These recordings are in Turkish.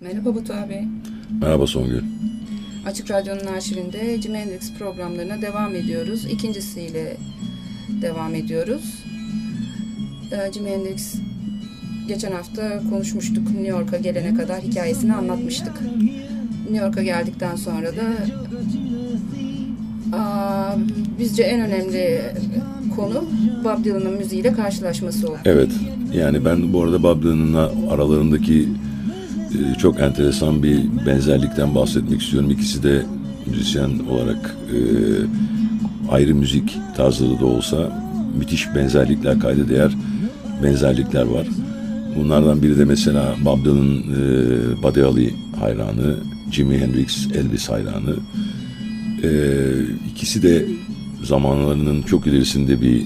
Merhaba Batu abi. Merhaba Songül. Açık Radyo'nun arşivinde Jimi Hendrix programlarına devam ediyoruz. İkincisiyle devam ediyoruz. Ee, Jimi Hendrix geçen hafta konuşmuştuk. New York'a gelene kadar hikayesini anlatmıştık. New York'a geldikten sonra da aa, bizce en önemli konu Bob Dylan'ın müziğiyle karşılaşması oldu. Evet, yani ben bu arada Bob Dylan'la aralarındaki e, çok enteresan bir benzerlikten bahsetmek istiyorum. İkisi de müzisyen olarak e, ayrı müzik tarzları da olsa müthiş benzerlikler, kayda değer benzerlikler var. Bunlardan biri de mesela Bob Dylan e, Buddy Holly hayranı, Jimi Hendrix Elvis hayranı. E, ikisi de zamanlarının çok ilerisinde bir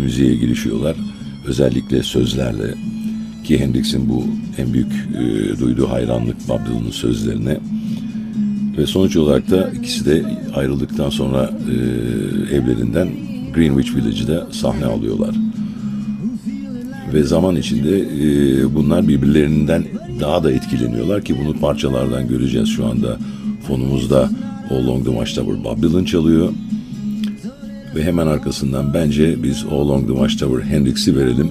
müziğe girişiyorlar. Özellikle sözlerle ki Hendrix'in bu en büyük e, duyduğu hayranlık Bob Dylan'ın sözlerine. Ve sonuç olarak da ikisi de ayrıldıktan sonra e, evlerinden Greenwich Village'da sahne alıyorlar. Ve zaman içinde e, bunlar birbirlerinden daha da etkileniyorlar ki bunu parçalardan göreceğiz şu anda. Fonumuzda All Along the Watchtower Bob Dylan çalıyor. Ve hemen arkasından bence biz All Along the Watchtower Hendrix'i verelim.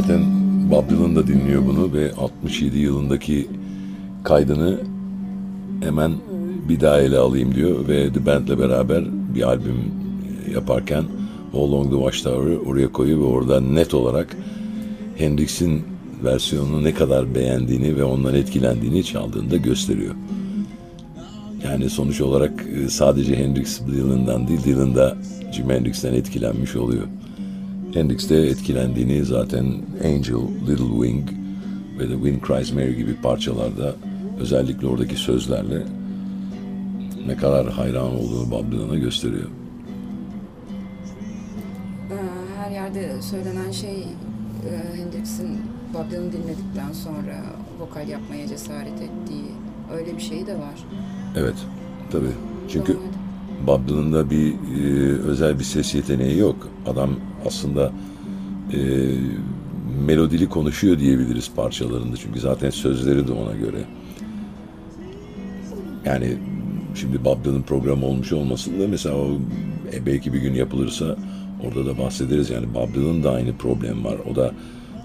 zaten Bob Dylan da dinliyor bunu ve 67 yılındaki kaydını hemen bir daha ele alayım diyor ve The Band'le beraber bir albüm yaparken All Along the Watchtower'ı oraya koyuyor ve orada net olarak Hendrix'in versiyonunu ne kadar beğendiğini ve ondan etkilendiğini çaldığını da gösteriyor. Yani sonuç olarak e, sadece Hendrix Dylan'dan değil, Dylan da Jimi Hendrix'ten etkilenmiş oluyor. Hendrix'te etkilendiğini zaten Angel, Little Wing ve The Wind Cries Mary gibi parçalarda özellikle oradaki sözlerle ne kadar hayran olduğunu Bob Dylan'a gösteriyor. Ee, Her yerde söylenen şey e, Hendrix'in Bob Dylan'ı dinledikten sonra vokal yapmaya cesaret ettiği öyle bir şey de var. Evet, tabii. Çünkü Bob Dylan'da bir e, özel bir ses yeteneği yok. Adam aslında e, melodili konuşuyor diyebiliriz parçalarında. Çünkü zaten sözleri de ona göre. Yani şimdi Dylan programı olmuş olmasın da mesela o e, belki bir gün yapılırsa orada da bahsederiz. Yani Dylan da aynı problem var. O da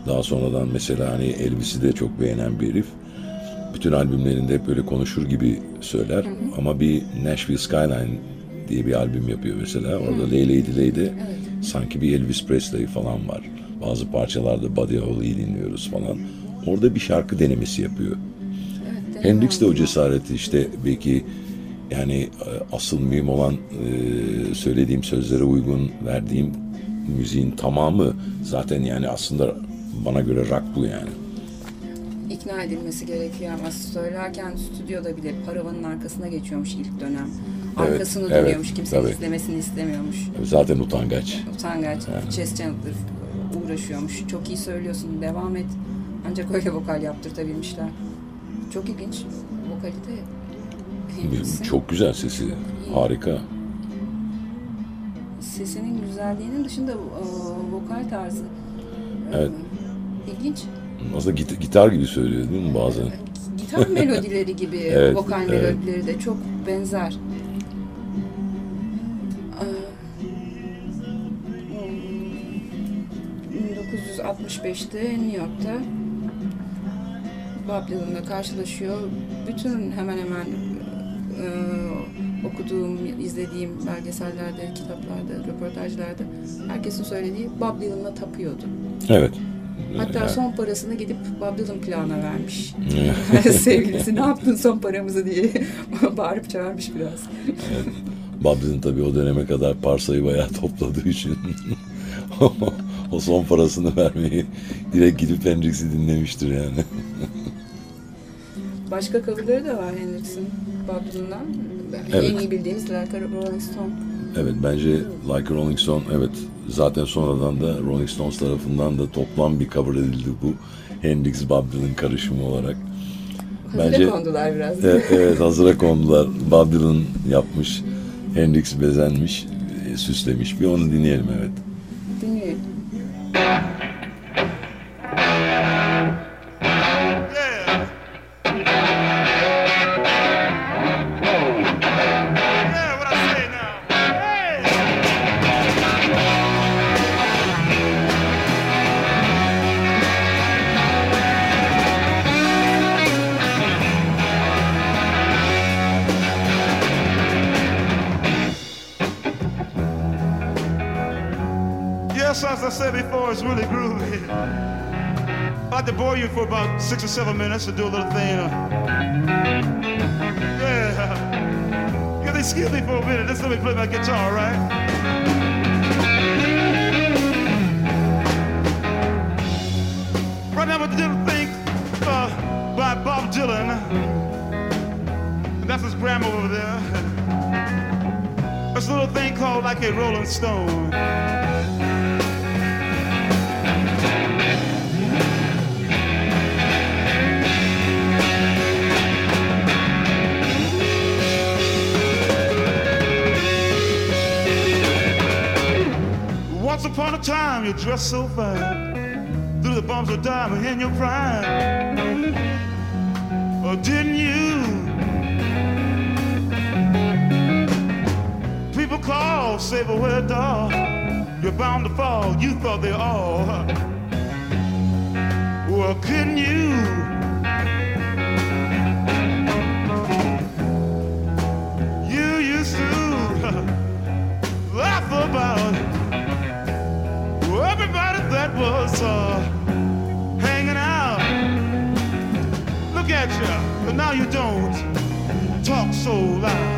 daha sonradan mesela hani Elvis'i de çok beğenen bir herif. Bütün albümlerinde hep böyle konuşur gibi söyler. Ama bir Nashville Skyline diye bir albüm yapıyor mesela. Orada Lay Lady Lay'de sanki bir Elvis Presley falan var. Bazı parçalarda Buddy Holly'yi dinliyoruz falan. Orada bir şarkı denemesi yapıyor. Evet, Hendrix de o cesareti işte belki yani e, asıl mühim olan e, söylediğim sözlere uygun verdiğim müziğin tamamı zaten yani aslında bana göre rock bu yani. ikna edilmesi gerekiyor ama söylerken stüdyoda bile paravanın arkasına geçiyormuş ilk dönem. Evet, Arkasını evet, dönüyormuş, kimse tabii. izlemesini istemiyormuş. Zaten utangaç. Utangaç, Chess Chandler uğraşıyormuş. Çok iyi söylüyorsun, devam et. Ancak öyle vokal yaptırtabilmişler. Çok ilginç. Vokalite Hendrix'in Çok güzel sesi. Harika. sesinin güzelliğinin dışında vokal tarzı. e, Evet. İlginç. Aslında git- gitar gibi söylüyor değil mi bazen? Gitar melodileri gibi Evet, vokal evet. melodileri de çok benzer. 1965'te New York'ta Bob Dylan'la karşılaşıyor. Bütün hemen hemen e, okuduğum, izlediğim belgesellerde, kitaplarda, röportajlarda herkesin söylediği Bob Dylan'la tapıyordu. Evet. Hatta Yani- son parasını gidip Bob Dylan plana vermiş. Sevgilisi ne yaptın son paramızı diye bağırıp çağırmış biraz. Bob Dylan tabii o döneme kadar parsayı bayağı topladığı için o son parasını vermeyi direkt gidip Hendrix'i dinlemiştir yani. Başka coverları da var Hendrix'in Bob Dylan'dan. Evet. En iyi bildiğimiz Like a Rolling Stone. Evet bence Like a Rolling Stone evet zaten sonradan da Rolling Stones tarafından da toplam bir cover edildi bu Hendrix Bob Dylan karışımı olarak. Hazıra Bence- kondular biraz. Evet, evet hazıra kondular. Bob Dylan yapmış. Hendrix bezenmiş, e, süslemiş. Bir onu dinleyelim evet. Dinleyin. Yeah. Bore you for about six or seven minutes to do a little thing. Yeah. Yeah, excuse me for a minute. Just let me play my guitar, all right? Right now, the little thing uh, by Bob Dylan. And that's his grandma over there. It's a little thing called like a Rolling Stone. Once upon a time, you dressed so fine. Through the bumps of diamond in your prime. Or didn't you? People call, say, but where dog? you're bound to fall. You thought they all. Well, couldn't you? You used to laugh about was uh, hanging out. Look at you, but now you don't talk so loud.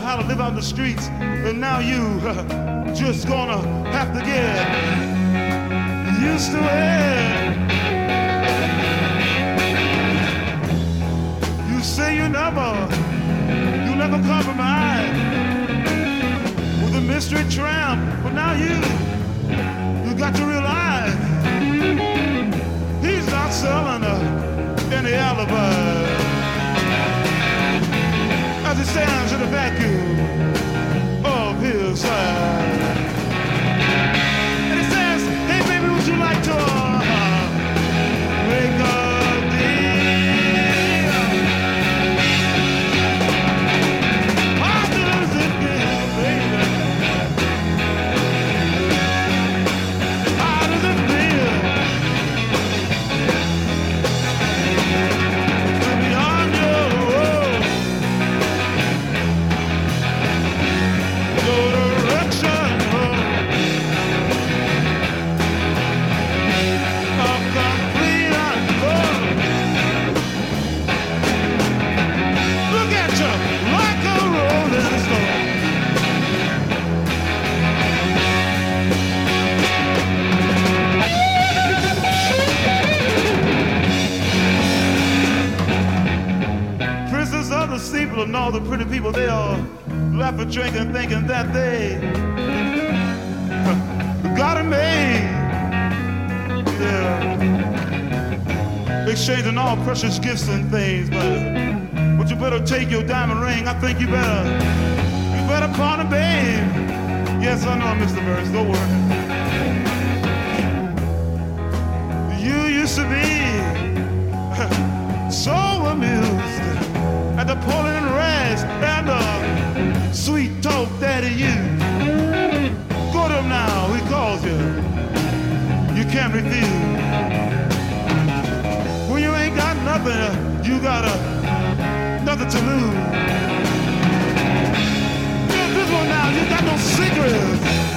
How to live out in the streets, and now you just gonna have to get used to it. You say you never, you never compromise with a mystery tramp, but now you, you got to realize he's not selling uh, any alibi sounds of the vacuum of his life. Thinking that they got it made. Yeah. Exchanging all precious gifts and things, but but you better take your diamond ring. I think you better you better pawn it, babe. Yes, I know, Mr. Burns. Don't worry. You used to be so amused at the pulling and rags and the sweet talk he used. Go to him now, he calls you. You can't refuse. When you ain't got nothing, you got uh, nothing to lose. Yeah, this one now, you got no secrets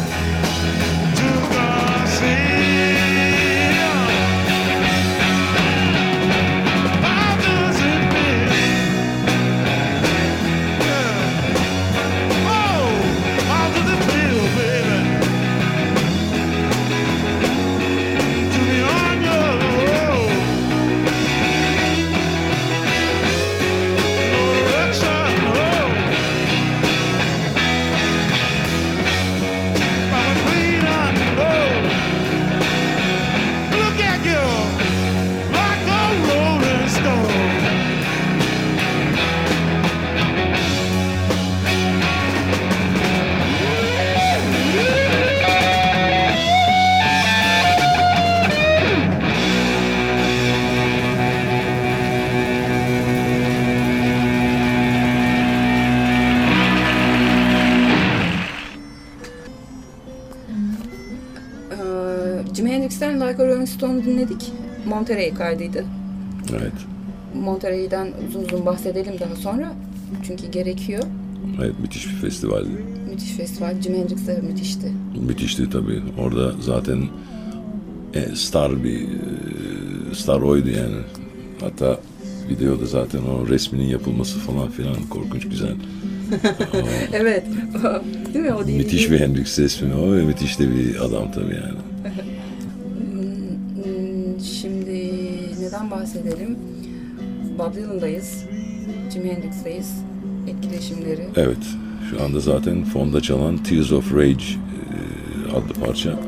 Stone'u dinledik. Monterey kaydıydı. Evet. Monterey'den uzun uzun bahsedelim daha sonra. Çünkü gerekiyor. Evet müthiş bir festivaldi. Müthiş festival. Jimi Hendrix de müthişti. Müthişti tabii. Orada zaten e, star bir e, star oydu yani. Hatta videoda zaten o resminin yapılması falan filan korkunç güzel. Evet. Değil mi? O değil. Müthiş bir Hendrix resmi o ve müthiş de bir adam tabii yani. Bahsedelim? Bob Dylan'dayız. Jimi Hendrix'teyiz. Etkileşimleri. Evet. Şu anda zaten fonda çalan Tears of Rage e, adlı parça.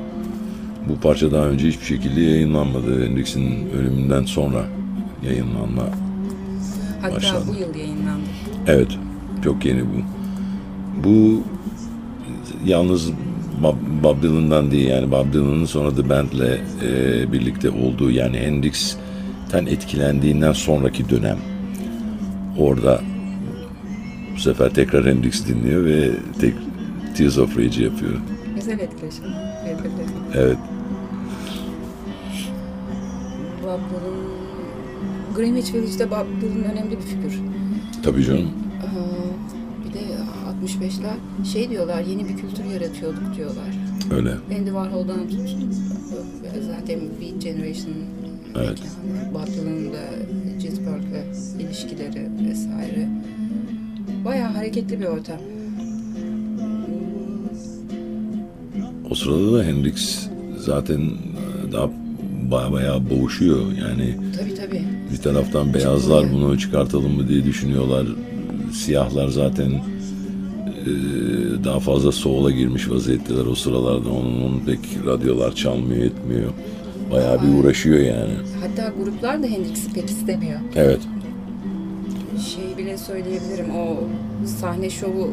Bu parça daha önce hiçbir şekilde yayınlanmadı. Hendrix'in ölümünden sonra yayınlanma. Hatta Başladı. bu yıl yayınlandı. Evet. Çok yeni bu. Bu yalnız Bob, Bob Dylan'dan değil yani Bob Dylan'ın sonra The Band'le e, birlikte olduğu yani Hendrix'ten etkilendiğinden sonraki dönem. Orada bu sefer tekrar Hendrix dinliyor ve tek Tears of Rage yapıyor. Güzel etkileşim. Evet. Bob Dylan... Greenwich Village'de Bob Dylan önemli bir figür. Tabii canım. Aa, bir de 65'ler şey diyorlar, yeni bir kültür yaratıyorduk diyorlar. Öyle. Andy Warhol'dan zaten Beat Generation Evet. Dylan'ın da Ginsberg'le ilişkileri vesaire. Bayağı hareketli bir ortam. O sırada da Hendrix zaten daha baya bayağı boğuşuyor. Yani Tabii tabii. Bir taraftan beyazlar bunu çıkartalım mı diye düşünüyorlar. Siyahlar zaten e, daha fazla soğula girmiş vaziyetteler o sıralarda. Onun, onun pek radyolar çalmıyor etmiyor. Bayağı bir uğraşıyor yani. Hatta gruplar da Hendrix'i pek istemiyor. Evet. Şey bile söyleyebilirim, o sahne şovu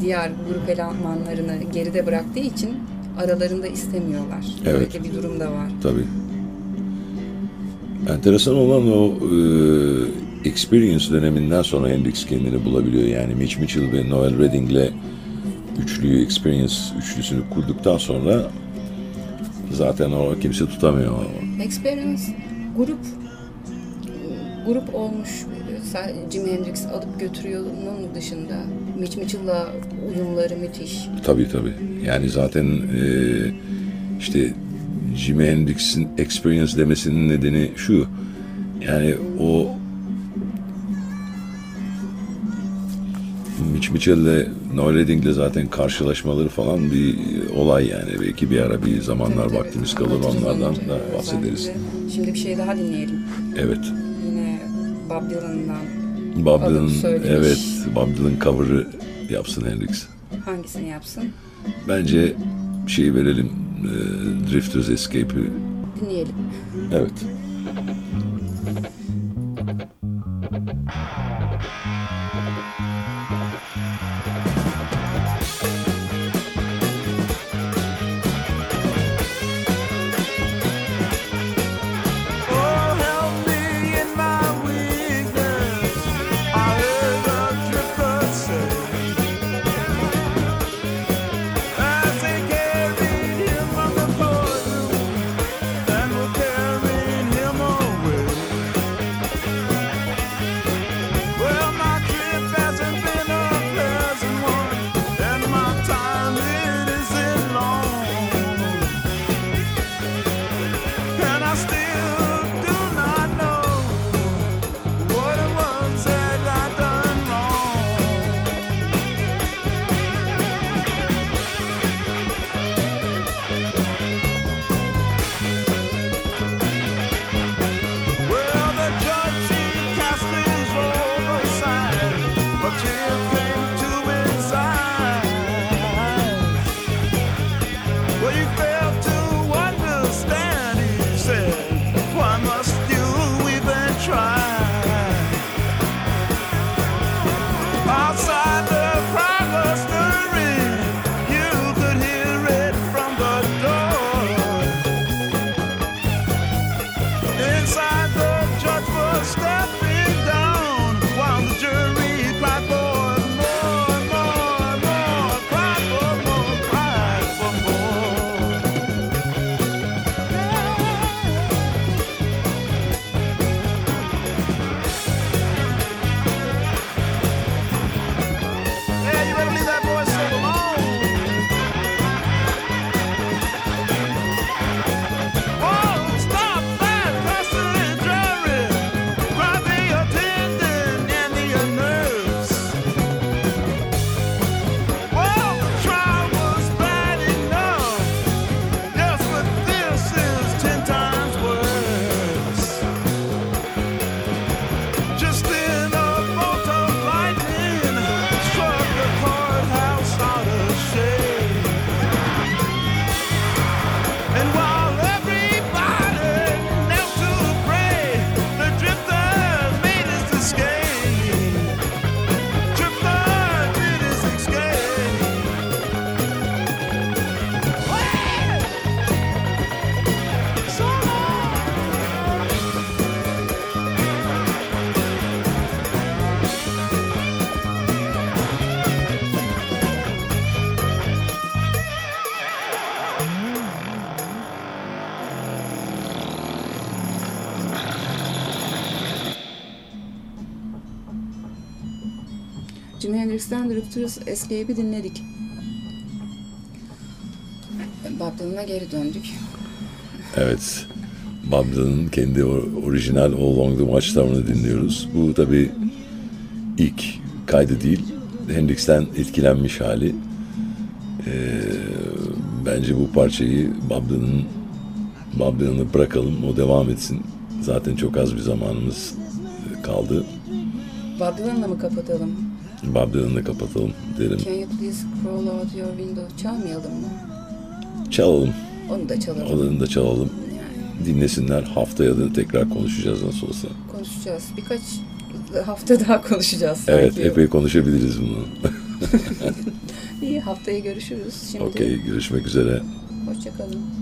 diğer grup elemanlarını geride bıraktığı için aralarında istemiyorlar. Evet. Böyle bir durum da var. Tabii. Enteresan olan o e, experience döneminden sonra Hendrix kendini bulabiliyor. Yani Mitch Mitchell ve Noel Redding'le üçlüyü experience üçlüsünü kurduktan sonra zaten o kimse tutamıyor. Experience grup grup olmuş Jimi Hendrix alıp götürüyor'nun dışında Mitch Mitchell'la uyumları müthiş. Tabii tabii. Yani zaten e, işte Jimi Hendrix'in experience demesinin nedeni şu. Yani o Mitch Mitchell'le Noel Redding'le zaten karşılaşmaları falan bir olay yani. Belki bir ara bir zamanlar Tabii, vaktimiz kalır onlardan da bahsederiz. Şimdi bir şey daha dinleyelim. Evet. Yine Bob Dylan'dan Bob Dylan, evet Bob Dylan cover'ı yapsın Hendrix. hangisini yapsın? Bence şey verelim e, Drifters Escape'i. Dinleyelim. Evet. Rupturus Escape'i dinledik. Babylon'a geri döndük. Evet. Babylon'ın kendi orijinal All Along the Watchtower'ını dinliyoruz. Bu tabi ilk kaydı değil. Hendrix'ten etkilenmiş hali. Ee, bence bu parçayı Babylon'ın Babylon'ı bırakalım o devam etsin. Zaten çok az bir zamanımız kaldı. Babylon'la mı kapatalım? Babylon'ı da kapatalım derim. Can you please crawl out your window? Çalmayalım mı? Çalalım. Onu da çalalım. Olanı da çalalım. Yani. Dinlesinler. Haftaya da tekrar konuşacağız nasıl olsa. Konuşacağız. Birkaç hafta daha konuşacağız. Sanki. Evet epey konuşabiliriz bunu. İyi haftaya görüşürüz. Şimdi. Okey görüşmek üzere. Hoşçakalın.